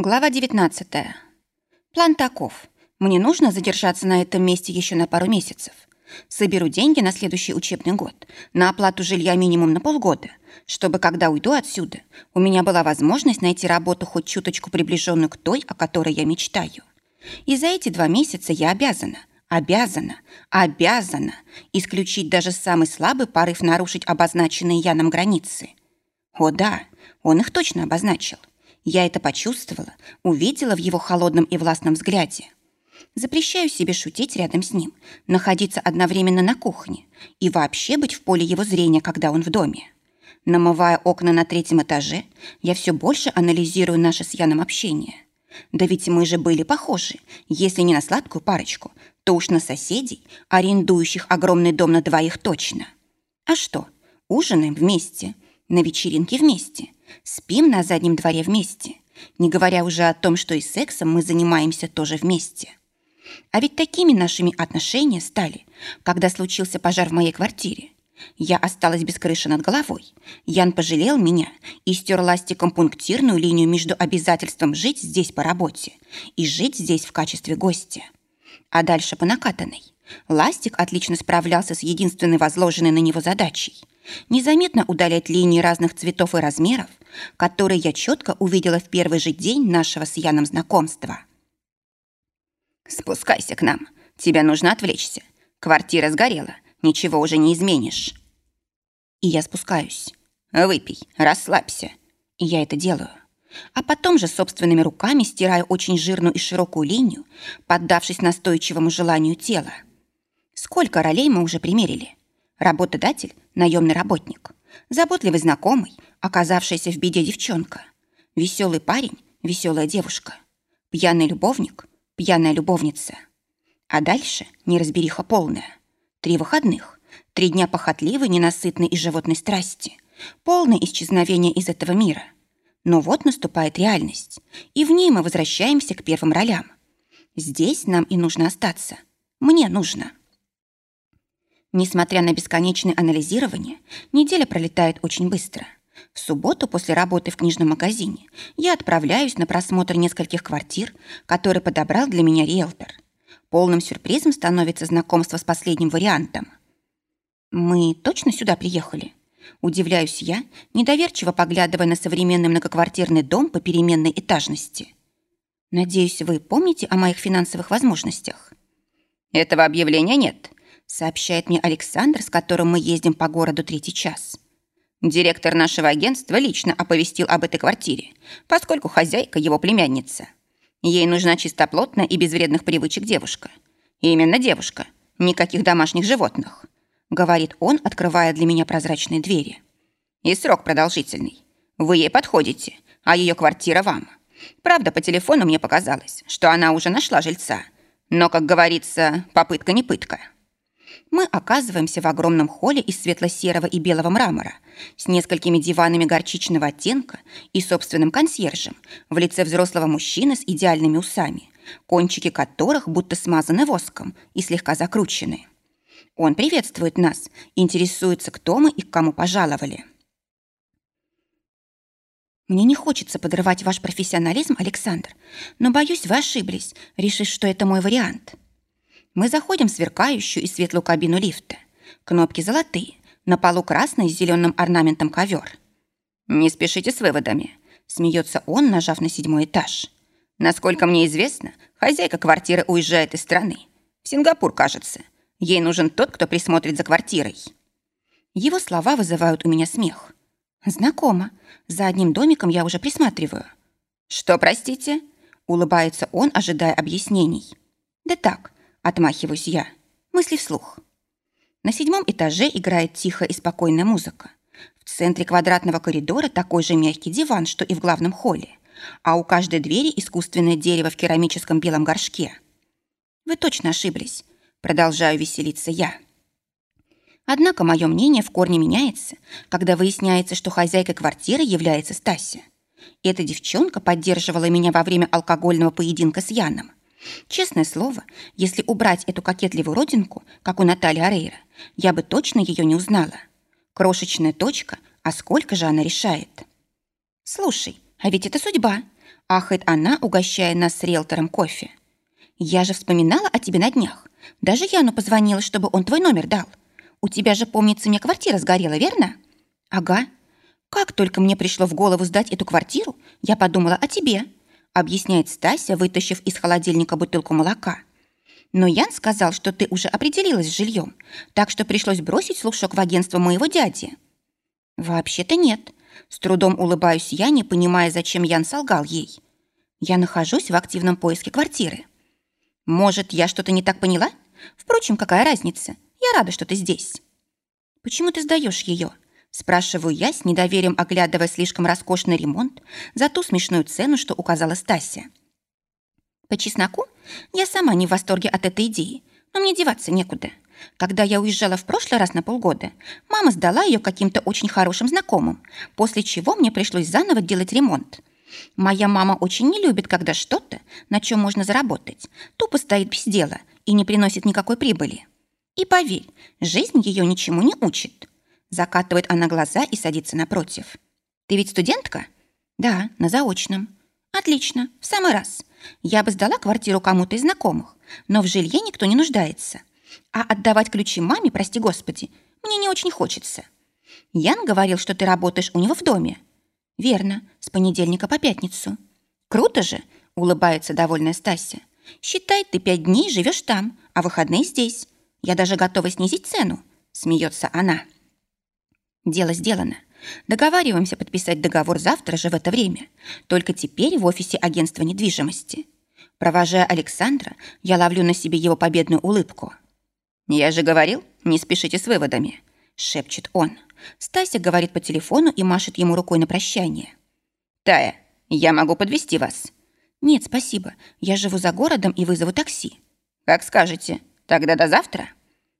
Глава 19. План таков. Мне нужно задержаться на этом месте еще на пару месяцев. Соберу деньги на следующий учебный год, на оплату жилья минимум на полгода, чтобы, когда уйду отсюда, у меня была возможность найти работу хоть чуточку приближенную к той, о которой я мечтаю. И за эти два месяца я обязана, обязана, обязана исключить даже самый слабый порыв нарушить обозначенные Яном границы. О да, он их точно обозначил. Я это почувствовала, увидела в его холодном и властном взгляде. Запрещаю себе шутить рядом с ним, находиться одновременно на кухне и вообще быть в поле его зрения, когда он в доме. Намывая окна на третьем этаже, я все больше анализирую наше с Яном общение. Да ведь мы же были похожи, если не на сладкую парочку, то уж на соседей, арендующих огромный дом на двоих точно. А что, ужинаем вместе, на вечеринке вместе – Спим на заднем дворе вместе, не говоря уже о том, что и сексом мы занимаемся тоже вместе. А ведь такими нашими отношения стали, когда случился пожар в моей квартире. Я осталась без крыши над головой. Ян пожалел меня и стер ластиком пунктирную линию между обязательством жить здесь по работе и жить здесь в качестве гостя. А дальше по накатанной. Ластик отлично справлялся с единственной возложенной на него задачей – незаметно удалять линии разных цветов и размеров, которые я четко увидела в первый же день нашего с Яном знакомства. «Спускайся к нам. Тебе нужно отвлечься. Квартира сгорела. Ничего уже не изменишь». И я спускаюсь. «Выпей, расслабься». И я это делаю. А потом же собственными руками стираю очень жирную и широкую линию, поддавшись настойчивому желанию тела. Сколько ролей мы уже примерили? Работодатель – наемный работник. Заботливый знакомый, оказавшаяся в беде девчонка. Веселый парень, веселая девушка. Пьяный любовник, пьяная любовница. А дальше неразбериха полная. Три выходных, три дня похотливой, ненасытной и животной страсти. Полное исчезновение из этого мира. Но вот наступает реальность, и в ней мы возвращаемся к первым ролям. Здесь нам и нужно остаться. Мне нужно. Несмотря на бесконечное анализирование, неделя пролетает очень быстро. В субботу после работы в книжном магазине я отправляюсь на просмотр нескольких квартир, которые подобрал для меня риэлтор. Полным сюрпризом становится знакомство с последним вариантом. «Мы точно сюда приехали?» Удивляюсь я, недоверчиво поглядывая на современный многоквартирный дом по переменной этажности. «Надеюсь, вы помните о моих финансовых возможностях?» «Этого объявления нет», сообщает мне Александр, с которым мы ездим по городу третий час. Директор нашего агентства лично оповестил об этой квартире, поскольку хозяйка его племянница. Ей нужна чистоплотная и без вредных привычек девушка. Именно девушка, никаких домашних животных, говорит он, открывая для меня прозрачные двери. И срок продолжительный. Вы ей подходите, а ее квартира вам. Правда, по телефону мне показалось, что она уже нашла жильца. Но, как говорится, попытка не пытка мы оказываемся в огромном холле из светло-серого и белого мрамора с несколькими диванами горчичного оттенка и собственным консьержем в лице взрослого мужчины с идеальными усами, кончики которых будто смазаны воском и слегка закручены. Он приветствует нас, интересуется, кто мы и к кому пожаловали. Мне не хочется подрывать ваш профессионализм, Александр, но, боюсь, вы ошиблись, решив, что это мой вариант. Мы заходим в сверкающую и светлую кабину лифта. Кнопки золотые, на полу красный с зеленым орнаментом ковер. «Не спешите с выводами», — смеется он, нажав на седьмой этаж. «Насколько мне известно, хозяйка квартиры уезжает из страны. В Сингапур, кажется. Ей нужен тот, кто присмотрит за квартирой». Его слова вызывают у меня смех. «Знакомо. За одним домиком я уже присматриваю». «Что, простите?» — улыбается он, ожидая объяснений. «Да так, Отмахиваюсь я. Мысли вслух. На седьмом этаже играет тихая и спокойная музыка. В центре квадратного коридора такой же мягкий диван, что и в главном холле. А у каждой двери искусственное дерево в керамическом белом горшке. Вы точно ошиблись. Продолжаю веселиться я. Однако мое мнение в корне меняется, когда выясняется, что хозяйкой квартиры является Стася. Эта девчонка поддерживала меня во время алкогольного поединка с Яном. Честное слово, если убрать эту кокетливую родинку, как у Натальи Арейра, я бы точно ее не узнала. Крошечная точка, а сколько же она решает? Слушай, а ведь это судьба. Ахает она, угощая нас с риэлтором кофе. Я же вспоминала о тебе на днях. Даже Яну позвонила, чтобы он твой номер дал. У тебя же, помнится, мне квартира сгорела, верно? Ага. Как только мне пришло в голову сдать эту квартиру, я подумала о тебе, объясняет Стася, вытащив из холодильника бутылку молока. Но Ян сказал, что ты уже определилась с жильем, так что пришлось бросить слушок в агентство моего дяди. Вообще-то нет. С трудом улыбаюсь я, не понимая, зачем Ян солгал ей. Я нахожусь в активном поиске квартиры. Может, я что-то не так поняла? Впрочем, какая разница? Я рада, что ты здесь. Почему ты сдаешь ее? Спрашиваю я, с недоверием оглядывая слишком роскошный ремонт за ту смешную цену, что указала Стася. По чесноку, я сама не в восторге от этой идеи, но мне деваться некуда. Когда я уезжала в прошлый раз на полгода, мама сдала ее каким-то очень хорошим знакомым, после чего мне пришлось заново делать ремонт. Моя мама очень не любит, когда что-то, на чем можно заработать, тупо стоит без дела и не приносит никакой прибыли. И поверь, жизнь ее ничему не учит. Закатывает она глаза и садится напротив. Ты ведь студентка? Да, на заочном. Отлично, в самый раз. Я бы сдала квартиру кому-то из знакомых, но в жилье никто не нуждается. А отдавать ключи маме, прости господи, мне не очень хочется. Ян говорил, что ты работаешь у него в доме. Верно, с понедельника по пятницу. Круто же, улыбается довольная Стася. Считай, ты пять дней живешь там, а выходные здесь. Я даже готова снизить цену, смеется она. Дело сделано. Договариваемся подписать договор завтра же в это время. Только теперь в офисе агентства недвижимости. Провожая Александра, я ловлю на себе его победную улыбку. «Я же говорил, не спешите с выводами», — шепчет он. Стася говорит по телефону и машет ему рукой на прощание. «Тая, я могу подвести вас». «Нет, спасибо. Я живу за городом и вызову такси». «Как скажете. Тогда до завтра?»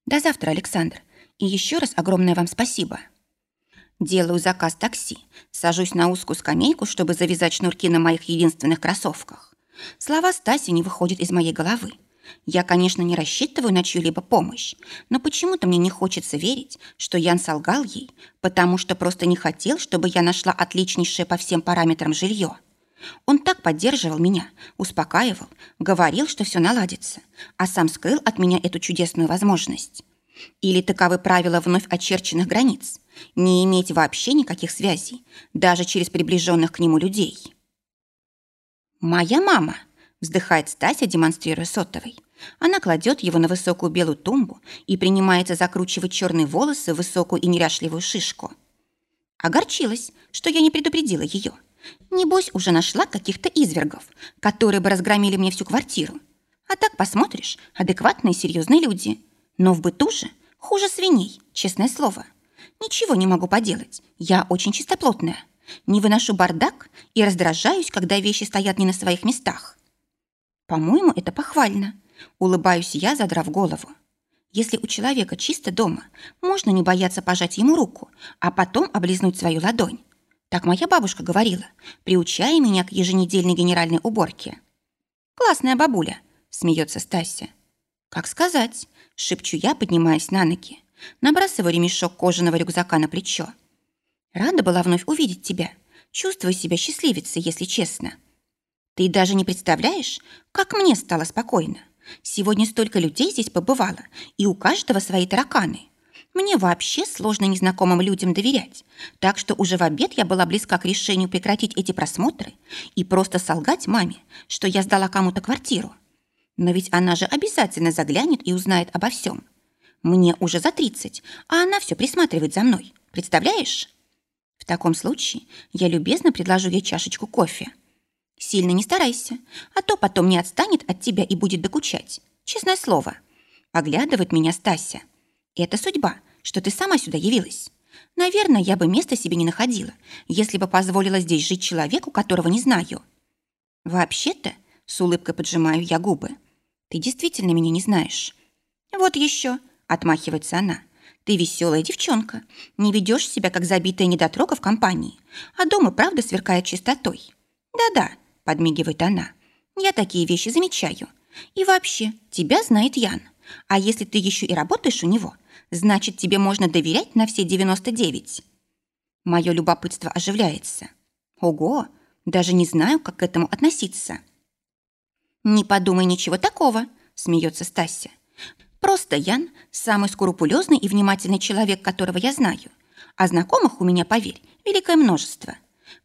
«До завтра, Александр. И еще раз огромное вам спасибо». Делаю заказ такси, сажусь на узкую скамейку, чтобы завязать шнурки на моих единственных кроссовках. Слова Стаси не выходят из моей головы. Я, конечно, не рассчитываю на чью-либо помощь, но почему-то мне не хочется верить, что Ян солгал ей, потому что просто не хотел, чтобы я нашла отличнейшее по всем параметрам жилье. Он так поддерживал меня, успокаивал, говорил, что все наладится, а сам скрыл от меня эту чудесную возможность. Или таковы правила вновь очерченных границ – не иметь вообще никаких связей, даже через приближенных к нему людей. «Моя мама», – вздыхает Стася, демонстрируя сотовый. Она кладет его на высокую белую тумбу и принимается закручивать черные волосы в высокую и неряшливую шишку. Огорчилась, что я не предупредила ее. Небось, уже нашла каких-то извергов, которые бы разгромили мне всю квартиру. А так посмотришь, адекватные серьезные люди. Но в быту же хуже свиней, честное слово. Ничего не могу поделать. Я очень чистоплотная. Не выношу бардак и раздражаюсь, когда вещи стоят не на своих местах. По-моему, это похвально. Улыбаюсь я, задрав голову. Если у человека чисто дома, можно не бояться пожать ему руку, а потом облизнуть свою ладонь. Так моя бабушка говорила, приучая меня к еженедельной генеральной уборке. «Классная бабуля», — смеется Стася. «Как сказать?» — шепчу я, поднимаясь на ноги. Набрасываю ремешок кожаного рюкзака на плечо. Рада была вновь увидеть тебя. Чувствую себя счастливицей, если честно. Ты даже не представляешь, как мне стало спокойно. Сегодня столько людей здесь побывало, и у каждого свои тараканы. Мне вообще сложно незнакомым людям доверять, так что уже в обед я была близка к решению прекратить эти просмотры и просто солгать маме, что я сдала кому-то квартиру. Но ведь она же обязательно заглянет и узнает обо всем. Мне уже за 30, а она все присматривает за мной. Представляешь? В таком случае я любезно предложу ей чашечку кофе. Сильно не старайся, а то потом не отстанет от тебя и будет докучать. Честное слово. Оглядывает меня Стася. Это судьба, что ты сама сюда явилась. Наверное, я бы места себе не находила, если бы позволила здесь жить человеку, которого не знаю. Вообще-то, с улыбкой поджимаю я губы. Ты действительно меня не знаешь. Вот еще, Отмахивается она. Ты веселая девчонка. Не ведешь себя, как забитая недотрога в компании. А дома правда сверкает чистотой. Да-да, подмигивает она. Я такие вещи замечаю. И вообще, тебя знает Ян. А если ты еще и работаешь у него, значит, тебе можно доверять на все 99. Мое любопытство оживляется. Ого, Даже не знаю, как к этому относиться. «Не подумай ничего такого», — смеется Стася. «Просто Ян – самый скрупулезный и внимательный человек, которого я знаю. А знакомых у меня, поверь, великое множество.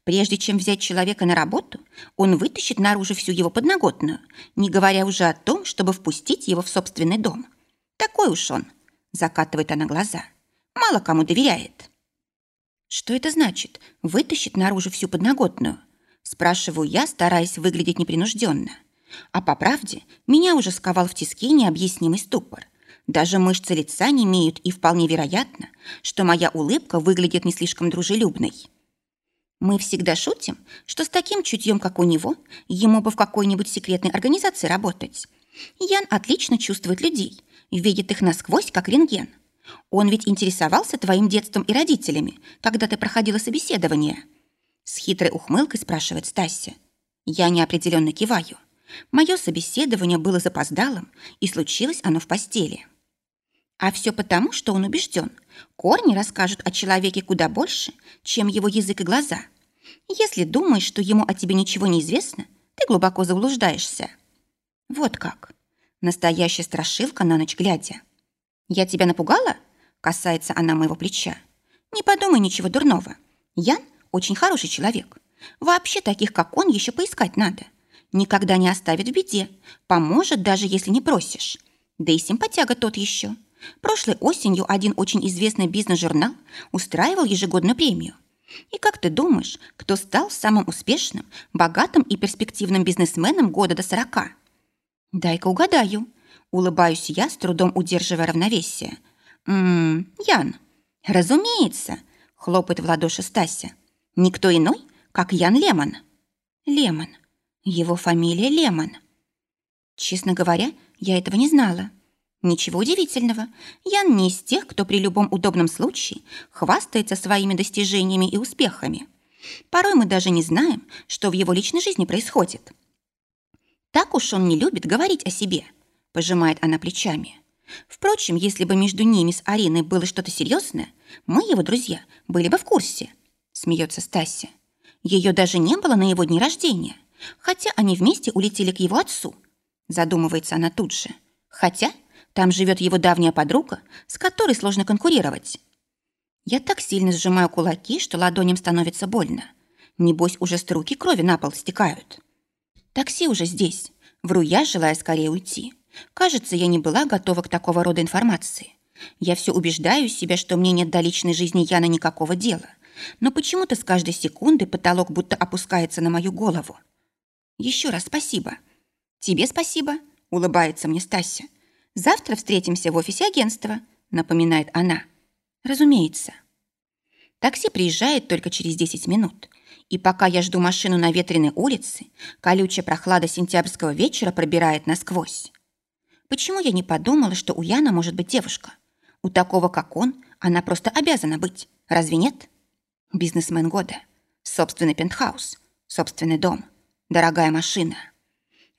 Прежде чем взять человека на работу, он вытащит наружу всю его подноготную, не говоря уже о том, чтобы впустить его в собственный дом. Такой уж он», – закатывает она глаза. «Мало кому доверяет». «Что это значит? Вытащит наружу всю подноготную?» Спрашиваю я, стараясь выглядеть непринужденно. А по правде, меня уже сковал в тиски необъяснимый ступор. Даже мышцы лица не имеют, и вполне вероятно, что моя улыбка выглядит не слишком дружелюбной. Мы всегда шутим, что с таким чутьем, как у него, ему бы в какой-нибудь секретной организации работать. Ян отлично чувствует людей, видит их насквозь, как рентген. Он ведь интересовался твоим детством и родителями, когда ты проходила собеседование. С хитрой ухмылкой спрашивает Стася. Я неопределенно киваю. Мое собеседование было запоздалым, и случилось оно в постели. А все потому, что он убежден, корни расскажут о человеке куда больше, чем его язык и глаза. Если думаешь, что ему о тебе ничего не известно, ты глубоко заблуждаешься. Вот как. Настоящая страшилка на ночь глядя. «Я тебя напугала?» Касается она моего плеча. «Не подумай ничего дурного. Ян очень хороший человек. Вообще таких, как он, еще поискать надо. Никогда не оставит в беде. Поможет, даже если не просишь. Да и симпатяга тот еще. Прошлой осенью один очень известный бизнес-журнал устраивал ежегодную премию. И как ты думаешь, кто стал самым успешным, богатым и перспективным бизнесменом года до сорока? Дай-ка угадаю. Улыбаюсь я, с трудом удерживая равновесие. «Ммм, Ян». «Разумеется», — хлопает в ладоши Стася. «Никто иной, как Ян Лемон». «Лемон. Его фамилия Лемон. Честно говоря, я этого не знала. Ничего удивительного. Ян не из тех, кто при любом удобном случае хвастается своими достижениями и успехами. Порой мы даже не знаем, что в его личной жизни происходит. Так уж он не любит говорить о себе, пожимает она плечами. Впрочем, если бы между ними с Ариной было что-то серьезное, мы, его друзья, были бы в курсе, смеется Стася. Ее даже не было на его дне рождения хотя они вместе улетели к его отцу. Задумывается она тут же. Хотя там живет его давняя подруга, с которой сложно конкурировать. Я так сильно сжимаю кулаки, что ладоням становится больно. Небось, уже струки крови на пол стекают. Такси уже здесь. Вру я, желая скорее уйти. Кажется, я не была готова к такого рода информации. Я все убеждаю себя, что мне нет до личной жизни Яна никакого дела. Но почему-то с каждой секунды потолок будто опускается на мою голову. Еще раз спасибо. Тебе спасибо, улыбается мне Стася. Завтра встретимся в офисе агентства, напоминает она. Разумеется. Такси приезжает только через 10 минут. И пока я жду машину на ветреной улице, колючая прохлада сентябрьского вечера пробирает насквозь. Почему я не подумала, что у Яна может быть девушка? У такого, как он, она просто обязана быть. Разве нет? Бизнесмен года. Собственный пентхаус. Собственный дом дорогая машина.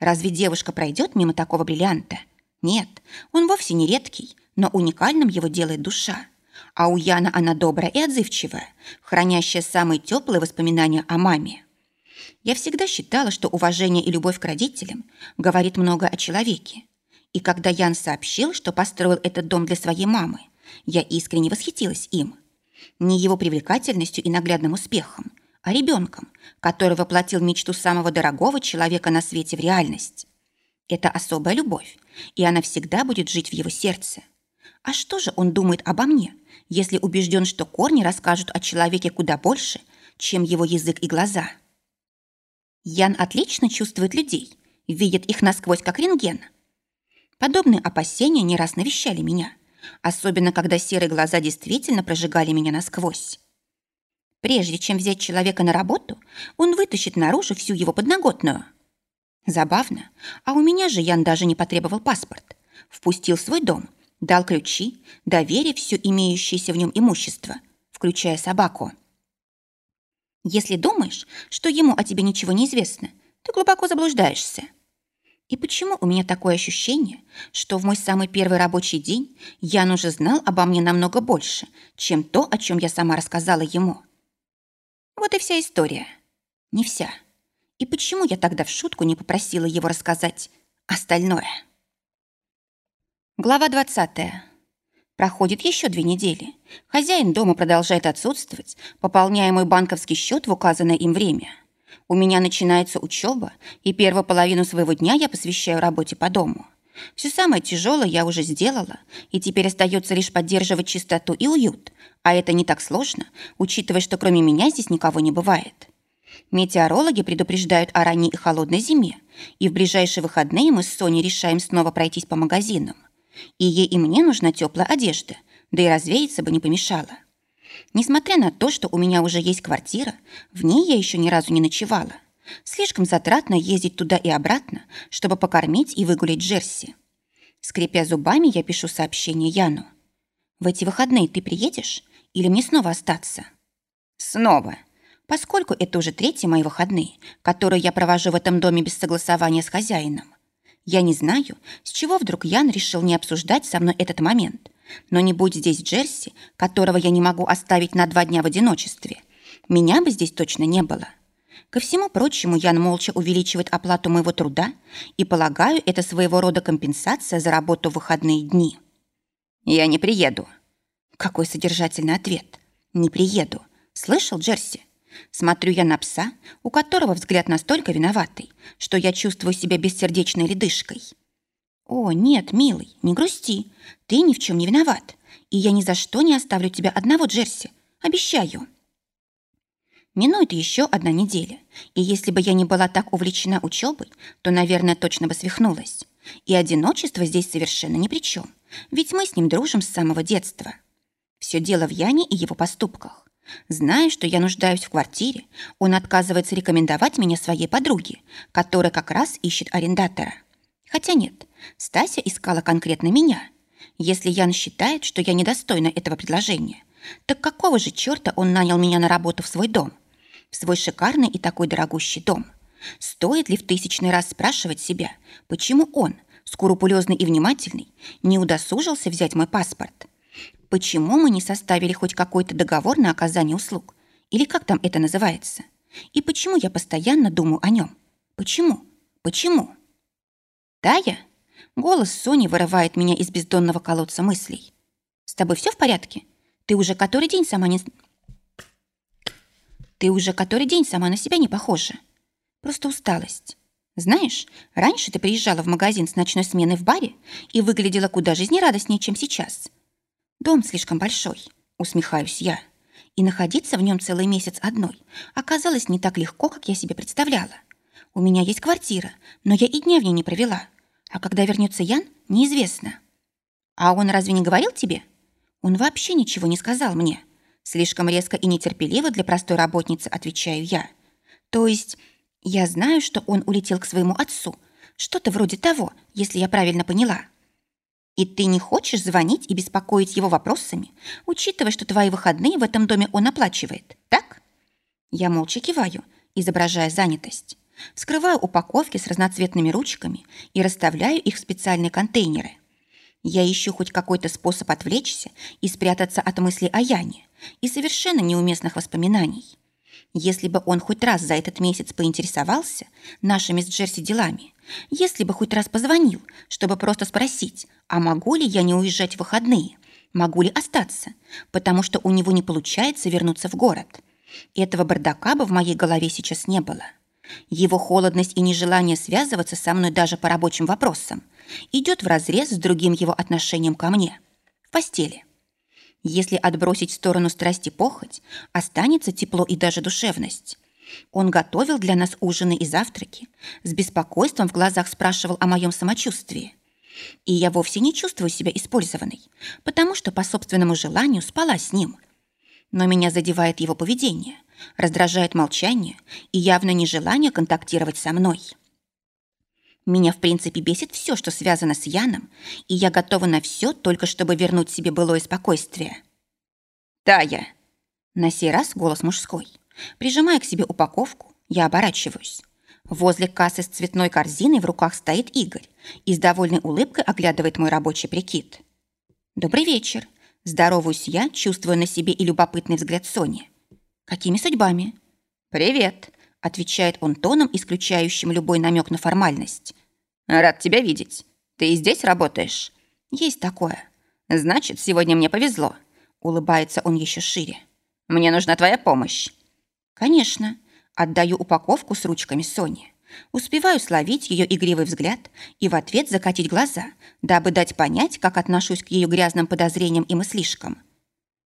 Разве девушка пройдет мимо такого бриллианта? Нет, он вовсе не редкий, но уникальным его делает душа. А у Яна она добрая и отзывчивая, хранящая самые теплые воспоминания о маме. Я всегда считала, что уважение и любовь к родителям говорит много о человеке. И когда Ян сообщил, что построил этот дом для своей мамы, я искренне восхитилась им. Не его привлекательностью и наглядным успехом, а ребенком, который воплотил мечту самого дорогого человека на свете в реальность. Это особая любовь, и она всегда будет жить в его сердце. А что же он думает обо мне, если убежден, что корни расскажут о человеке куда больше, чем его язык и глаза? Ян отлично чувствует людей, видит их насквозь как рентген. Подобные опасения не раз навещали меня, особенно когда серые глаза действительно прожигали меня насквозь. Прежде чем взять человека на работу, он вытащит наружу всю его подноготную. Забавно, а у меня же Ян даже не потребовал паспорт. Впустил свой дом, дал ключи, доверив все имеющееся в нем имущество, включая собаку. Если думаешь, что ему о тебе ничего не известно, ты глубоко заблуждаешься. И почему у меня такое ощущение, что в мой самый первый рабочий день Ян уже знал обо мне намного больше, чем то, о чем я сама рассказала ему? Вот и вся история. Не вся, И почему я тогда в шутку не попросила его рассказать остальное? Глава 20. Проходит еще две недели. Хозяин дома продолжает отсутствовать, пополняя мой банковский счет в указанное им время. У меня начинается учеба, и первую половину своего дня я посвящаю работе по дому. Все самое тяжелое я уже сделала, и теперь остается лишь поддерживать чистоту и уют, а это не так сложно, учитывая, что кроме меня здесь никого не бывает. Метеорологи предупреждают о ранней и холодной зиме, и в ближайшие выходные мы с Соней решаем снова пройтись по магазинам. И ей и мне нужна теплая одежда, да и развеяться бы не помешало. Несмотря на то, что у меня уже есть квартира, в ней я еще ни разу не ночевала. Слишком затратно ездить туда и обратно, чтобы покормить и выгулять Джерси. Скрипя зубами, я пишу сообщение Яну. «В эти выходные ты приедешь? Или мне снова остаться?» «Снова», поскольку это уже третьи мои выходные, которые я провожу в этом доме без согласования с хозяином. Я не знаю, с чего вдруг Ян решил не обсуждать со мной этот момент, но не будь здесь Джерси, которого я не могу оставить на два дня в одиночестве, меня бы здесь точно не было. Ко всему прочему, Ян молча увеличивает оплату моего труда, и, полагаю, это своего рода компенсация за работу в выходные дни. «Я не приеду». Какой содержательный ответ. «Не приеду». Слышал, Джерси? Смотрю я на пса, у которого взгляд настолько виноватый, что я чувствую себя бессердечной ледышкой. «О, нет, милый, не грусти. Ты ни в чем не виноват. И я ни за что не оставлю тебя одного, Джерси. Обещаю». Минует еще одна неделя, и если бы я не была так увлечена учебой, то, наверное, точно бы свихнулась. И одиночество здесь совершенно ни при чем, ведь мы с ним дружим с самого детства. Все дело в Яне и его поступках. Зная, что я нуждаюсь в квартире, он отказывается рекомендовать меня своей подруге, которая как раз ищет арендатора. Хотя нет, Стася искала конкретно меня. Если Ян считает, что я недостойна этого предложения, так какого же черта он нанял меня на работу в свой дом? Свой шикарный и такой дорогущий дом. Стоит ли в тысячный раз спрашивать себя, почему он, скрупулезный и внимательный, не удосужился взять мой паспорт? Почему мы не составили хоть какой-то договор на оказание услуг? Или как там это называется? И почему я постоянно думаю о нем? Почему? Почему? Тая? Голос Сони вырывает меня из бездонного колодца мыслей. С тобой все в порядке? Ты уже который день сама не... Ты уже который день сама на себя не похожа. Просто усталость. Знаешь, раньше ты приезжала в магазин с ночной сменой в баре и выглядела куда жизнерадостнее, чем сейчас. Дом слишком большой, усмехаюсь я. И находиться в нем целый месяц одной оказалось не так легко, как я себе представляла. У меня есть квартира, но я и дня в ней не провела. А когда вернется Ян, неизвестно. А он разве не говорил тебе? Он вообще ничего не сказал мне. Слишком резко и нетерпеливо для простой работницы отвечаю я. То есть я знаю, что он улетел к своему отцу. Что-то вроде того, если я правильно поняла. И ты не хочешь звонить и беспокоить его вопросами, учитывая, что твои выходные в этом доме он оплачивает, так? Я молча киваю, изображая занятость. Вскрываю упаковки с разноцветными ручками и расставляю их в специальные контейнеры. Я ищу хоть какой-то способ отвлечься и спрятаться от мыслей о Яне и совершенно неуместных воспоминаний. Если бы он хоть раз за этот месяц поинтересовался нашими с Джерси делами, если бы хоть раз позвонил, чтобы просто спросить, а могу ли я не уезжать в выходные, могу ли остаться, потому что у него не получается вернуться в город. Этого бардака бы в моей голове сейчас не было. Его холодность и нежелание связываться со мной даже по рабочим вопросам идет вразрез с другим его отношением ко мне. В постели. Если отбросить в сторону страсти похоть, останется тепло и даже душевность. Он готовил для нас ужины и завтраки, с беспокойством в глазах спрашивал о моем самочувствии. И я вовсе не чувствую себя использованной, потому что по собственному желанию спала с ним. Но меня задевает его поведение, раздражает молчание и явно нежелание контактировать со мной. Меня, в принципе, бесит все, что связано с Яном, и я готова на все, только чтобы вернуть себе былое спокойствие. «Тая!» На сей раз голос мужской. Прижимая к себе упаковку, я оборачиваюсь. Возле кассы с цветной корзиной в руках стоит Игорь и с довольной улыбкой оглядывает мой рабочий прикид. «Добрый вечер!» Здороваюсь я, чувствуя на себе и любопытный взгляд Сони. «Какими судьбами?» «Привет!» отвечает он тоном, исключающим любой намек на формальность. Рад тебя видеть. Ты и здесь работаешь? Есть такое. Значит, сегодня мне повезло. Улыбается он еще шире. Мне нужна твоя помощь. Конечно. Отдаю упаковку с ручками Сони. Успеваю словить ее игривый взгляд и в ответ закатить глаза, дабы дать понять, как отношусь к ее грязным подозрениям и мыслишкам.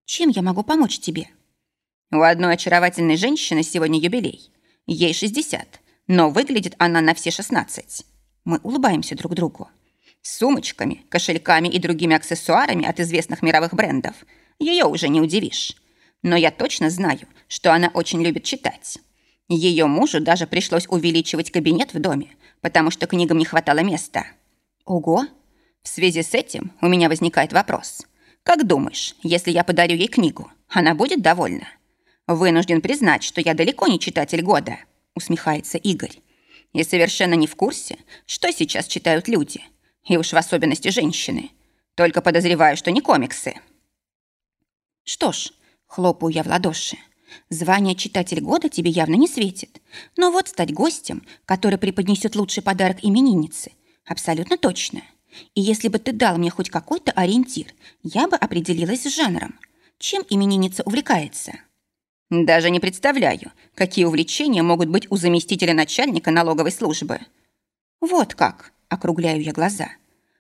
Чем я могу помочь тебе? У одной очаровательной женщины сегодня юбилей. Ей 60, но выглядит она на все 16. Мы улыбаемся друг другу. С сумочками, кошельками и другими аксессуарами от известных мировых брендов ее уже не удивишь. Но я точно знаю, что она очень любит читать. Ее мужу даже пришлось увеличивать кабинет в доме, потому что книгам не хватало места. Ого! В связи с этим у меня возникает вопрос. Как думаешь, если я подарю ей книгу, она будет довольна? Вынужден признать, что я далеко не читатель года, усмехается Игорь. И совершенно не в курсе, что сейчас читают люди. И уж в особенности женщины. Только подозреваю, что не комиксы. Что ж, хлопаю я в ладоши. Звание «Читатель года» тебе явно не светит. Но вот стать гостем, который преподнесет лучший подарок имениннице, абсолютно точно. И если бы ты дал мне хоть какой-то ориентир, я бы определилась с жанром. Чем именинница увлекается? Даже не представляю, какие увлечения могут быть у заместителя начальника налоговой службы. Вот как, округляю я глаза.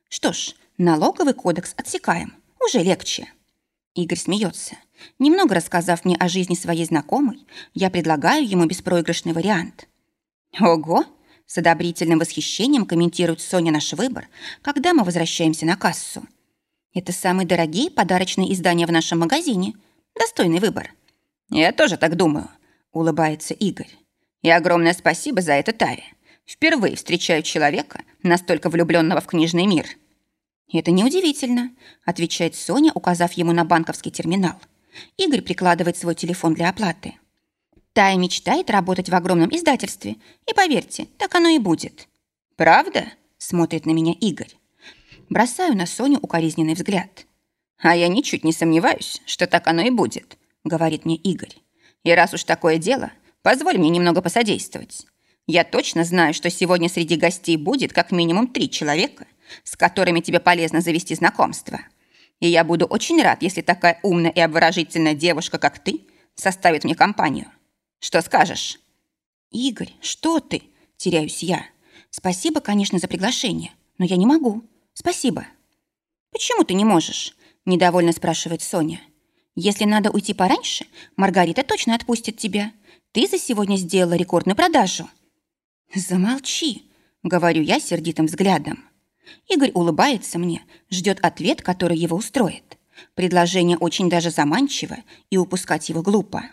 Что ж, налоговый кодекс отсекаем. Уже легче. Игорь смеется. Немного рассказав мне о жизни своей знакомой, я предлагаю ему беспроигрышный вариант. Ого! С одобрительным восхищением комментирует Соня наш выбор, когда мы возвращаемся на кассу. Это самые дорогие подарочные издания в нашем магазине. Достойный выбор. Я тоже так думаю, улыбается Игорь. И огромное спасибо за это, Таре. Впервые встречаю человека, настолько влюбленного в книжный мир. Это неудивительно, отвечает Соня, указав ему на банковский терминал. Игорь прикладывает свой телефон для оплаты. Тая мечтает работать в огромном издательстве. И поверьте, так оно и будет. «Правда?» – смотрит на меня Игорь. Бросаю на Соню укоризненный взгляд. «А я ничуть не сомневаюсь, что так оно и будет», – говорит мне Игорь. «И раз уж такое дело, позволь мне немного посодействовать. Я точно знаю, что сегодня среди гостей будет как минимум три человека, с которыми тебе полезно завести знакомство. И я буду очень рад, если такая умная и обворожительная девушка, как ты, составит мне компанию. Что скажешь?» «Игорь, что ты?» – теряюсь я. «Спасибо, конечно, за приглашение, но я не могу. Спасибо». «Почему ты не можешь?» – недовольно спрашивает Соня. «Если надо уйти пораньше, Маргарита точно отпустит тебя. Ты за сегодня сделала рекордную продажу». «Замолчи», – говорю я сердитым взглядом. Игорь улыбается мне, ждет ответ, который его устроит. Предложение очень даже заманчиво, и упускать его глупо.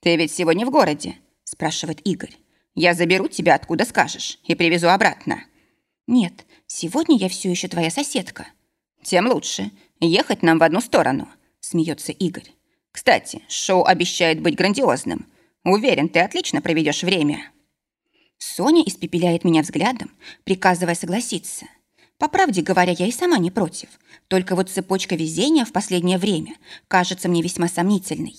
«Ты ведь сегодня в городе?» – спрашивает Игорь. «Я заберу тебя, откуда скажешь, и привезу обратно». «Нет, сегодня я все еще твоя соседка». «Тем лучше. Ехать нам в одну сторону», – смеется Игорь. «Кстати, шоу обещает быть грандиозным. Уверен, ты отлично проведешь время». Соня испепеляет меня взглядом, приказывая согласиться. По правде говоря, я и сама не против. Только вот цепочка везения в последнее время кажется мне весьма сомнительной.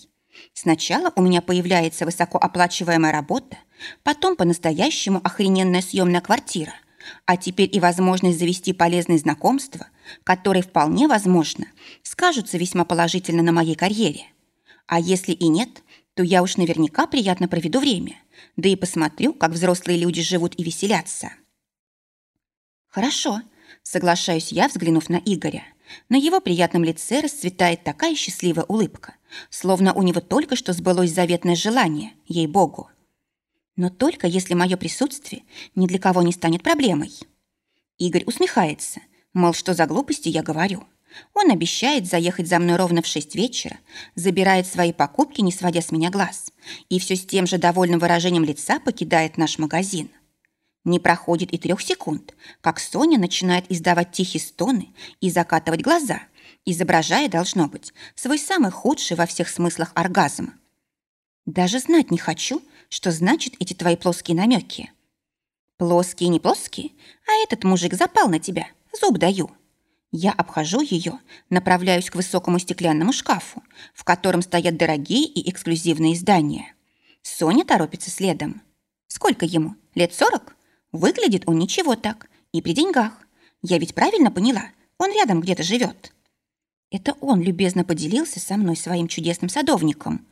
Сначала у меня появляется высокооплачиваемая работа, потом по-настоящему охрененная съемная квартира, а теперь и возможность завести полезные знакомства, которые вполне возможно скажутся весьма положительно на моей карьере. А если и нет, то я уж наверняка приятно проведу время, да и посмотрю, как взрослые люди живут и веселятся. Хорошо, соглашаюсь я, взглянув на Игоря. На его приятном лице расцветает такая счастливая улыбка, словно у него только что сбылось заветное желание, ей-богу. Но только если мое присутствие ни для кого не станет проблемой. Игорь усмехается, мол, что за глупости я говорю. Он обещает заехать за мной ровно в шесть вечера, забирает свои покупки, не сводя с меня глаз, и все с тем же довольным выражением лица покидает наш магазин. Не проходит и трех секунд, как Соня начинает издавать тихие стоны и закатывать глаза, изображая, должно быть, свой самый худший во всех смыслах оргазм. Даже знать не хочу, что значит эти твои плоские намеки. Плоские, не плоские, а этот мужик запал на тебя, зуб даю. Я обхожу ее, направляюсь к высокому стеклянному шкафу, в котором стоят дорогие и эксклюзивные издания. Соня торопится следом. Сколько ему? Лет сорок? Выглядит он ничего так. И при деньгах. Я ведь правильно поняла? Он рядом где-то живет. Это он любезно поделился со мной своим чудесным садовником.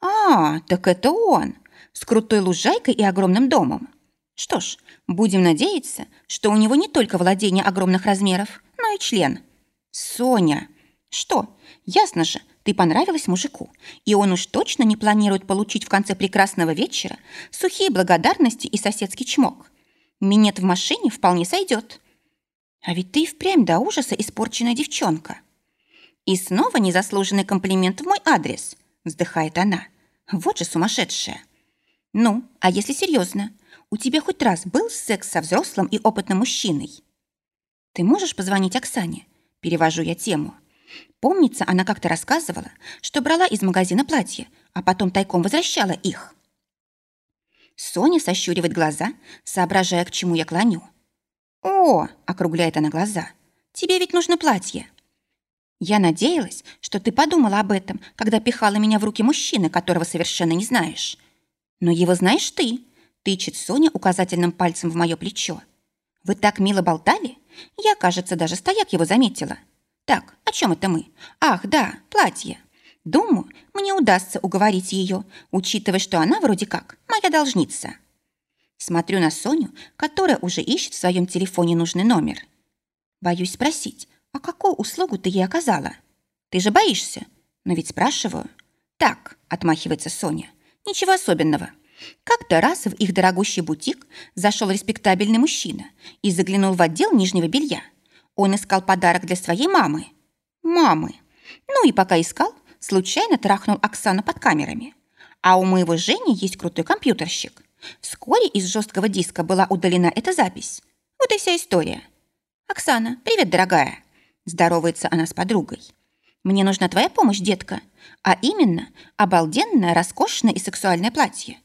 А, так это он. С крутой лужайкой и огромным домом. Что ж, будем надеяться, что у него не только владение огромных размеров, но и член. Соня. Что? Ясно же, ты понравилась мужику, и он уж точно не планирует получить в конце прекрасного вечера сухие благодарности и соседский чмок. Минет в машине вполне сойдет. А ведь ты впрямь до ужаса испорченная девчонка. И снова незаслуженный комплимент в мой адрес, вздыхает она. Вот же сумасшедшая. Ну, а если серьезно, у тебя хоть раз был секс со взрослым и опытным мужчиной? Ты можешь позвонить Оксане? Перевожу я тему. Помнится, она как-то рассказывала, что брала из магазина платья, а потом тайком возвращала их. Соня сощуривает глаза, соображая, к чему я клоню. «О!» — округляет она глаза. «Тебе ведь нужно платье». «Я надеялась, что ты подумала об этом, когда пихала меня в руки мужчины, которого совершенно не знаешь. Но его знаешь ты», — тычет Соня указательным пальцем в мое плечо. «Вы так мило болтали? Я, кажется, даже стояк его заметила. Так, о чем это мы? Ах, да, платье. Думаю, мне удастся уговорить ее, учитывая, что она вроде как моя должница. Смотрю на Соню, которая уже ищет в своем телефоне нужный номер. Боюсь спросить, а какую услугу ты ей оказала? Ты же боишься? Но ведь спрашиваю. Так, отмахивается Соня. Ничего особенного. Как-то раз в их дорогущий бутик зашел респектабельный мужчина и заглянул в отдел нижнего белья – он искал подарок для своей мамы. Мамы. Ну и пока искал, случайно трахнул Оксану под камерами. А у моего Жени есть крутой компьютерщик. Вскоре из жесткого диска была удалена эта запись. Вот и вся история. «Оксана, привет, дорогая!» Здоровается она с подругой. «Мне нужна твоя помощь, детка. А именно, обалденное, роскошное и сексуальное платье.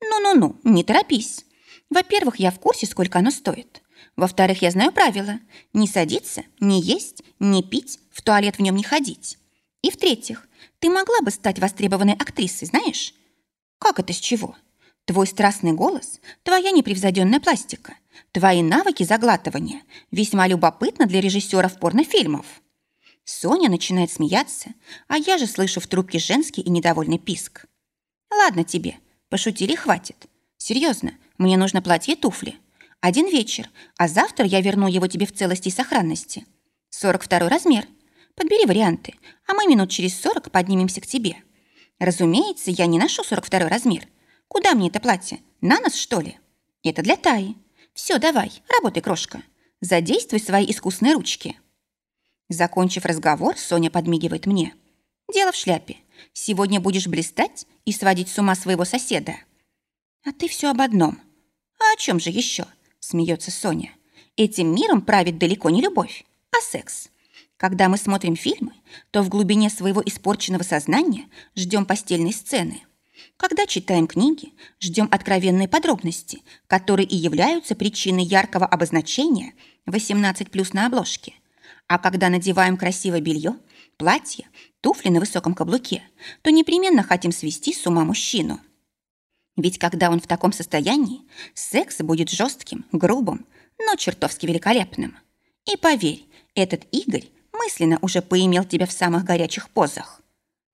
Ну-ну-ну, не торопись. Во-первых, я в курсе, сколько оно стоит. Во-вторых, я знаю правила. Не садиться, не есть, не пить, в туалет в нем не ходить. И в-третьих, ты могла бы стать востребованной актрисой, знаешь? Как это с чего? Твой страстный голос, твоя непревзойденная пластика, твои навыки заглатывания весьма любопытно для режиссеров порнофильмов. Соня начинает смеяться, а я же слышу в трубке женский и недовольный писк. Ладно тебе, пошутили, хватит. Серьезно, мне нужно платье и туфли. Один вечер, а завтра я верну его тебе в целости и сохранности. 42 размер. Подбери варианты, а мы минут через 40 поднимемся к тебе. Разумеется, я не ношу 42 размер. Куда мне это платье? На нос, что ли? Это для Таи. Все, давай, работай, крошка. Задействуй свои искусные ручки. Закончив разговор, Соня подмигивает мне. Дело в шляпе. Сегодня будешь блистать и сводить с ума своего соседа. А ты все об одном. А о чем же еще? смеется Соня. Этим миром правит далеко не любовь, а секс. Когда мы смотрим фильмы, то в глубине своего испорченного сознания ждем постельной сцены. Когда читаем книги, ждем откровенные подробности, которые и являются причиной яркого обозначения 18+, на обложке. А когда надеваем красивое белье, платье, туфли на высоком каблуке, то непременно хотим свести с ума мужчину. Ведь когда он в таком состоянии, секс будет жестким, грубым, но чертовски великолепным. И поверь, этот Игорь мысленно уже поимел тебя в самых горячих позах.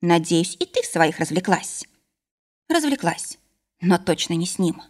Надеюсь, и ты в своих развлеклась. Развлеклась, но точно не с ним.